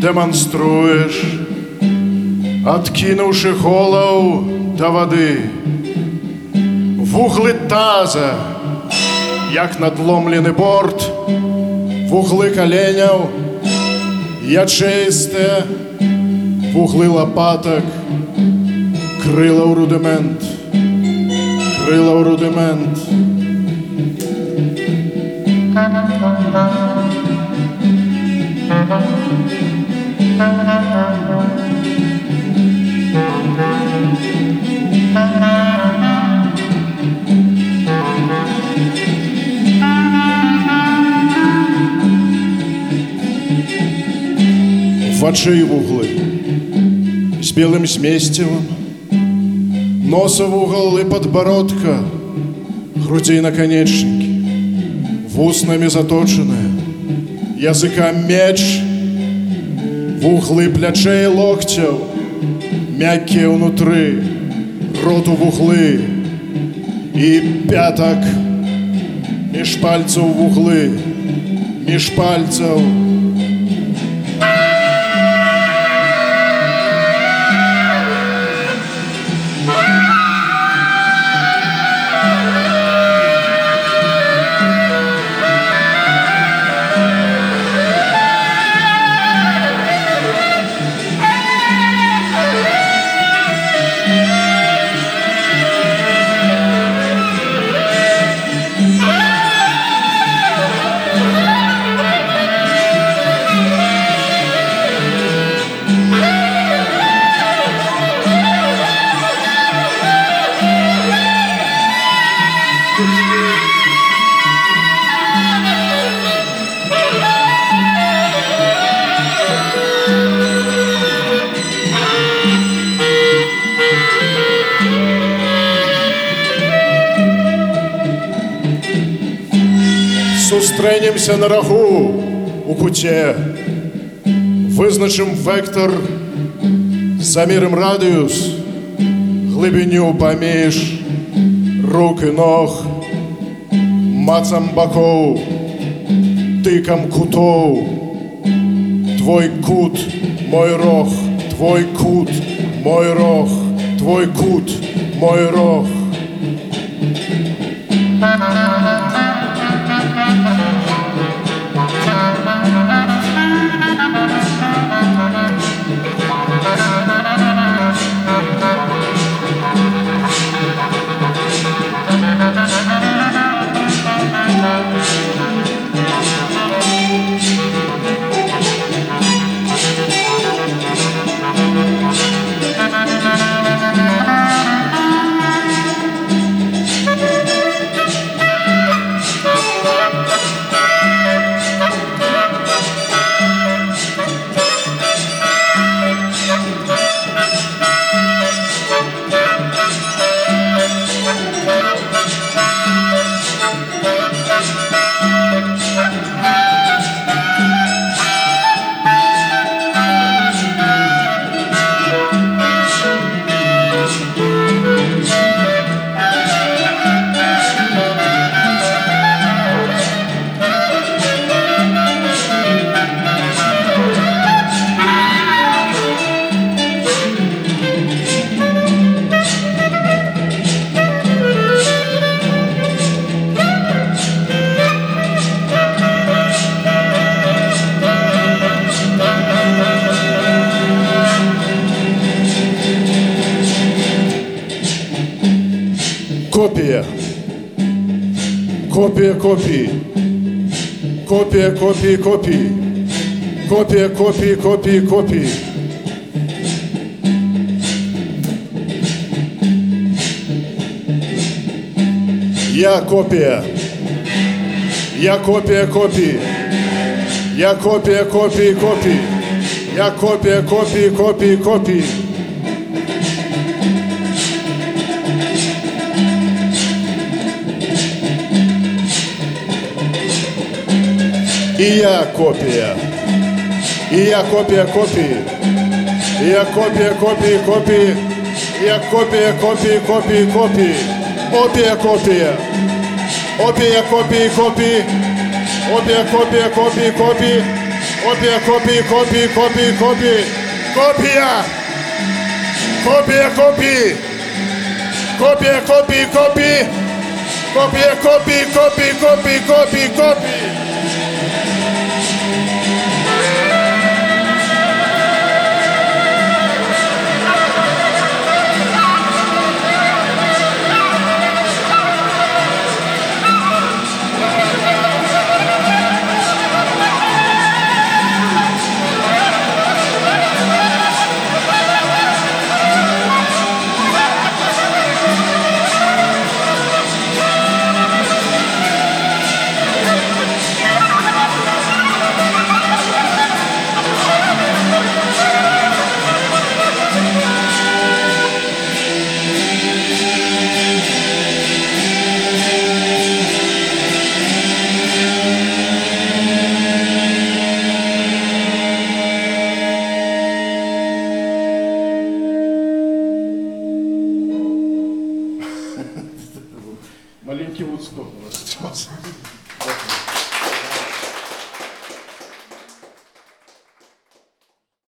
демонструєш, откинувши голову до води, вугли таза, як надломлений борт, вугли коленяв, ячеисте, вугли лопаток, крила в рудимент, крила в рудимент. в очи в углы, с белым сместивом, носа в угол и подбородка, груди наконечники, в уснами заточенная, языка меч, в углы плячей локтев, мягкие внутрі, роту в углы и пяток, між пальцев в углы, між пальцев Зустрінемося на рагу у куті, визначим вектор, замірим радіус, глибиню поміж рук і ног, мацам боков, тикам кутов, твой кут, мой рог, твой кут, мой рог, твой кут, мой рог. Копія. Копія копії. Копія копії копії. Копія копії копії копії. Я копія. Я копія копії. Я копія копії копії. Я копія копії копії копії. І я копія. І я копія копії. І я копія копії копії. І я копія копії копії копії. Опія копія. Опія копії копії. Опія копія копії копії. Копія, копії, копії, копії, копії. Копія. Копія, копії. Копія, копії, копії. Копія, копії, копії, копії, копії, копії. ごい戻ます。